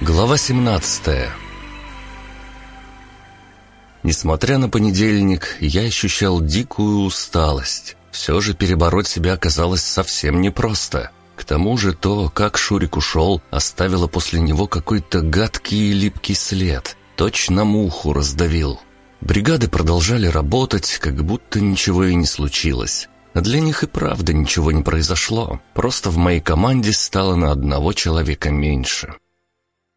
Глава 17 Несмотря на понедельник, я ощущал дикую усталость. Все же перебороть себя оказалось совсем непросто. К тому же то, как Шурик ушел, оставило после него какой-то гадкий и липкий след. Точно муху раздавил. Бригады продолжали работать, как будто ничего и не случилось. Для них и правда ничего не произошло. Просто в моей команде стало на одного человека меньше.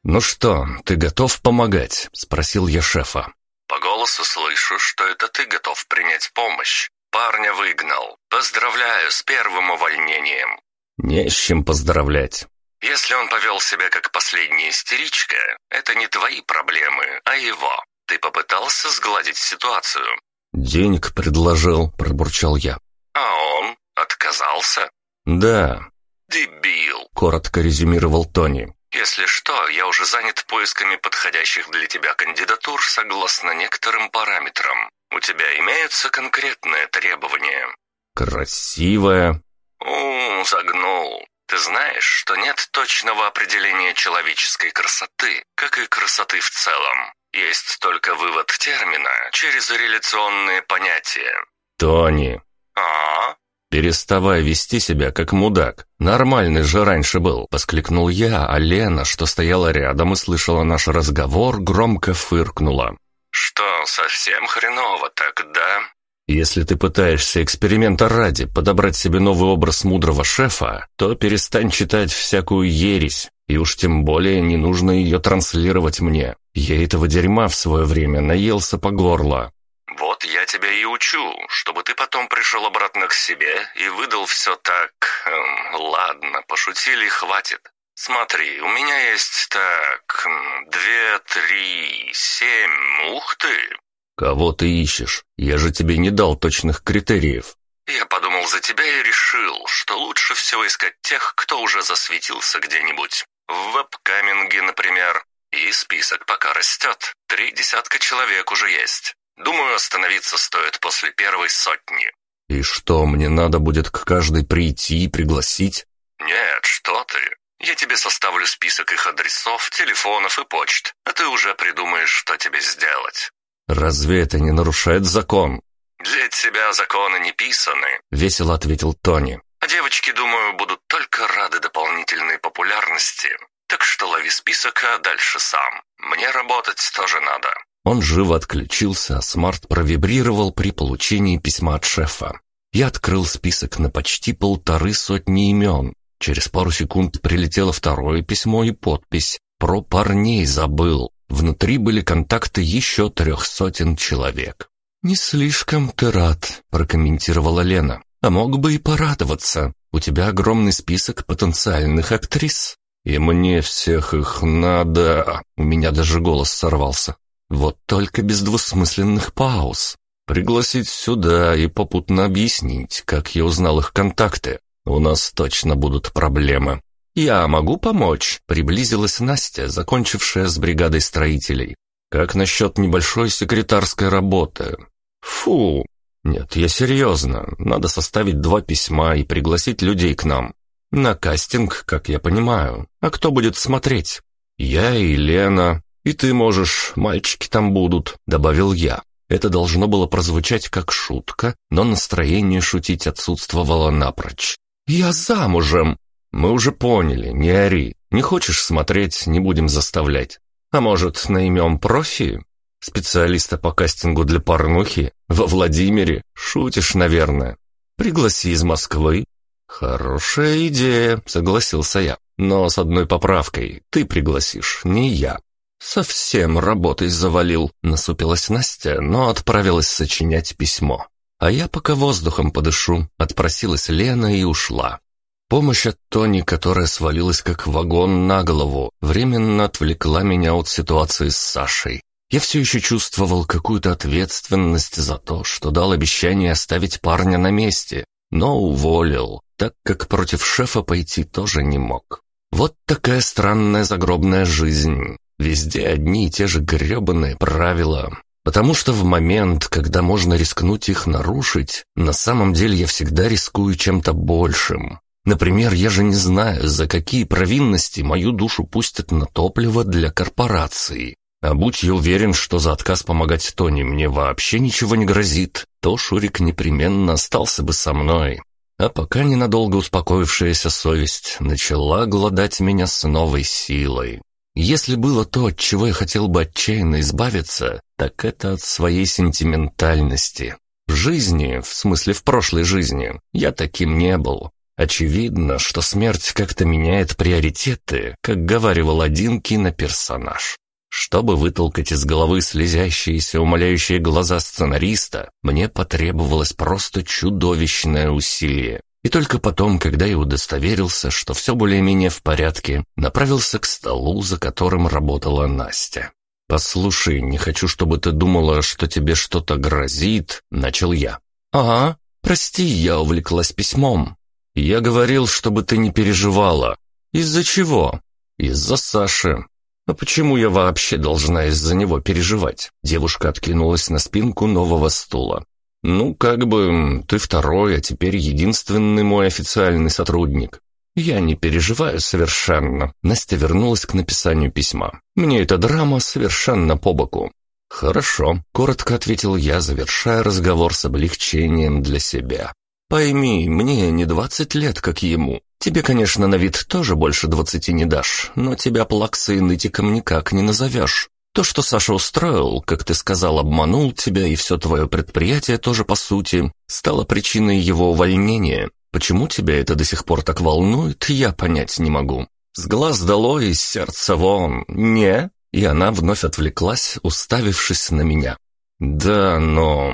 «Ну что, ты готов помогать?» – спросил я шефа. «По голосу слышу, что это ты готов принять помощь. Парня выгнал. Поздравляю с первым увольнением». «Не с чем поздравлять». «Если он повел себя как последняя истеричка, это не твои проблемы, а его. Ты попытался сгладить ситуацию?» «Денег предложил», – пробурчал я. «А он отказался?» «Да». «Дебил», – коротко резюмировал Тони. «Если что, я уже занят поисками подходящих для тебя кандидатур согласно некоторым параметрам. У тебя имеются конкретные требования?» «Красивая». «У, загнул. Ты знаешь, что нет точного определения человеческой красоты, как и красоты в целом. Есть только вывод термина через реляционные понятия». «Тони». «А?» «Переставай вести себя как мудак. Нормальный же раньше был», — воскликнул я, а Лена, что стояла рядом и слышала наш разговор, громко фыркнула. «Что, совсем хреново так, да?» «Если ты пытаешься эксперимента ради подобрать себе новый образ мудрого шефа, то перестань читать всякую ересь, и уж тем более не нужно ее транслировать мне. Я этого дерьма в свое время наелся по горло. «Вот я тебя и учу, чтобы ты потом пришел обратно к себе и выдал все так... Эм, ладно, пошутили, хватит. Смотри, у меня есть так... Две, три, семь... Ух ты!» «Кого ты ищешь? Я же тебе не дал точных критериев». «Я подумал за тебя и решил, что лучше всего искать тех, кто уже засветился где-нибудь. В веб-каминге, например. И список пока растет. Три десятка человек уже есть. Думаю, остановиться стоит после первой сотни». «И что, мне надо будет к каждой прийти и пригласить?» «Нет, что ты. Я тебе составлю список их адресов, телефонов и почт, а ты уже придумаешь, что тебе сделать». «Разве это не нарушает закон?» «Для тебя законы не писаны», — весело ответил Тони. «А девочки, думаю, будут только рады дополнительной популярности. Так что лови список, а дальше сам. Мне работать тоже надо». Он живо отключился, а смарт провибрировал при получении письма от шефа. Я открыл список на почти полторы сотни имен. Через пару секунд прилетело второе письмо и подпись. Про парней забыл. Внутри были контакты еще трех сотен человек. «Не слишком ты рад», — прокомментировала Лена. «А мог бы и порадоваться. У тебя огромный список потенциальных актрис». «И мне всех их надо...» У меня даже голос сорвался. Вот только без двусмысленных пауз. Пригласить сюда и попутно объяснить, как я узнал их контакты. У нас точно будут проблемы. «Я могу помочь?» — приблизилась Настя, закончившая с бригадой строителей. «Как насчет небольшой секретарской работы?» «Фу!» «Нет, я серьезно. Надо составить два письма и пригласить людей к нам. На кастинг, как я понимаю. А кто будет смотреть?» «Я и Лена. И ты можешь, мальчики там будут», — добавил я. Это должно было прозвучать как шутка, но настроение шутить отсутствовало напрочь. «Я замужем!» «Мы уже поняли, не ори. Не хочешь смотреть, не будем заставлять. А может, наймем профи? Специалиста по кастингу для порнухи? Во Владимире? Шутишь, наверное. Пригласи из Москвы». «Хорошая идея», — согласился я. «Но с одной поправкой. Ты пригласишь, не я». «Совсем работой завалил», — насупилась Настя, но отправилась сочинять письмо. А я пока воздухом подышу, отпросилась Лена и ушла. Помощь от Тони, которая свалилась как вагон на голову, временно отвлекла меня от ситуации с Сашей. Я все еще чувствовал какую-то ответственность за то, что дал обещание оставить парня на месте, но уволил, так как против шефа пойти тоже не мог. Вот такая странная загробная жизнь. Везде одни и те же гребаные правила. Потому что в момент, когда можно рискнуть их нарушить, на самом деле я всегда рискую чем-то большим. Например, я же не знаю, за какие провинности мою душу пустят на топливо для корпорации. А будь я уверен, что за отказ помогать Тони мне вообще ничего не грозит, то Шурик непременно остался бы со мной. А пока ненадолго успокоившаяся совесть начала гладать меня с новой силой. Если было то, от чего я хотел бы отчаянно избавиться, так это от своей сентиментальности. В жизни, в смысле в прошлой жизни, я таким не был. Очевидно, что смерть как-то меняет приоритеты, как говаривал один киноперсонаж. Чтобы вытолкать из головы слезящиеся, умоляющие глаза сценариста, мне потребовалось просто чудовищное усилие. И только потом, когда я удостоверился, что все более-менее в порядке, направился к столу, за которым работала Настя. «Послушай, не хочу, чтобы ты думала, что тебе что-то грозит», — начал я. «Ага, прости, я увлеклась письмом. Я говорил, чтобы ты не переживала. Из-за чего? Из-за Саши. А почему я вообще должна из-за него переживать?» Девушка откинулась на спинку нового стула. «Ну, как бы, ты второй, а теперь единственный мой официальный сотрудник. Я не переживаю совершенно». Настя вернулась к написанию письма. «Мне эта драма совершенно по боку». «Хорошо», — коротко ответил я, завершая разговор с облегчением для себя. «Пойми, мне не двадцать лет, как ему. Тебе, конечно, на вид тоже больше двадцати не дашь, но тебя плаксой и нытиком никак не назовешь. То, что Саша устроил, как ты сказал, обманул тебя, и все твое предприятие тоже, по сути, стало причиной его увольнения. Почему тебя это до сих пор так волнует, я понять не могу. С глаз долой, из сердца вон, не?» И она вновь отвлеклась, уставившись на меня. «Да, но...»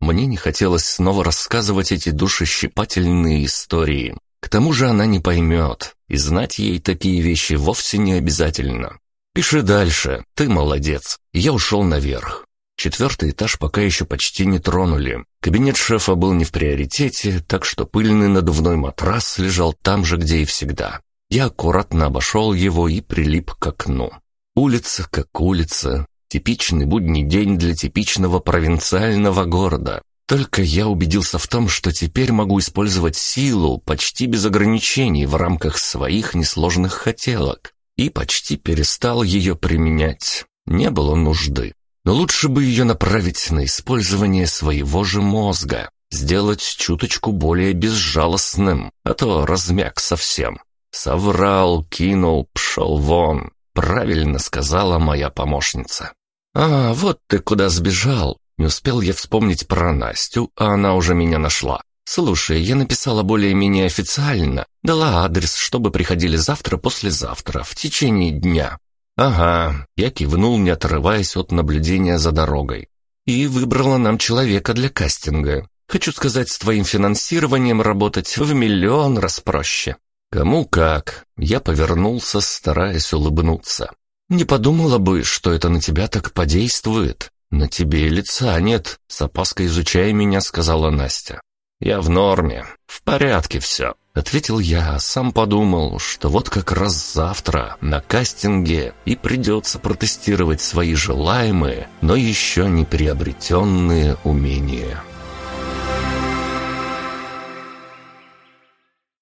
Мне не хотелось снова рассказывать эти душещипательные истории. К тому же она не поймет, и знать ей такие вещи вовсе не обязательно. «Пиши дальше, ты молодец». Я ушел наверх. Четвертый этаж пока еще почти не тронули. Кабинет шефа был не в приоритете, так что пыльный надувной матрас лежал там же, где и всегда. Я аккуратно обошел его и прилип к окну. Улица как улица. Типичный будний день для типичного провинциального города. Только я убедился в том, что теперь могу использовать силу почти без ограничений в рамках своих несложных хотелок и почти перестал ее применять. Не было нужды. Но лучше бы ее направить на использование своего же мозга, сделать чуточку более безжалостным, а то размяк совсем. Соврал, кинул, пшел вон. Правильно сказала моя помощница. «А, вот ты куда сбежал!» Не успел я вспомнить про Настю, а она уже меня нашла. «Слушай, я написала более-менее официально, дала адрес, чтобы приходили завтра-послезавтра, в течение дня». «Ага», я кивнул, не отрываясь от наблюдения за дорогой. «И выбрала нам человека для кастинга. Хочу сказать, с твоим финансированием работать в миллион раз проще». «Кому как?» Я повернулся, стараясь улыбнуться. «Не подумала бы, что это на тебя так подействует. На тебе лица нет», — с опаской изучая меня, сказала Настя. «Я в норме, в порядке все», — ответил я, а сам подумал, что вот как раз завтра на кастинге и придется протестировать свои желаемые, но еще не приобретенные умения.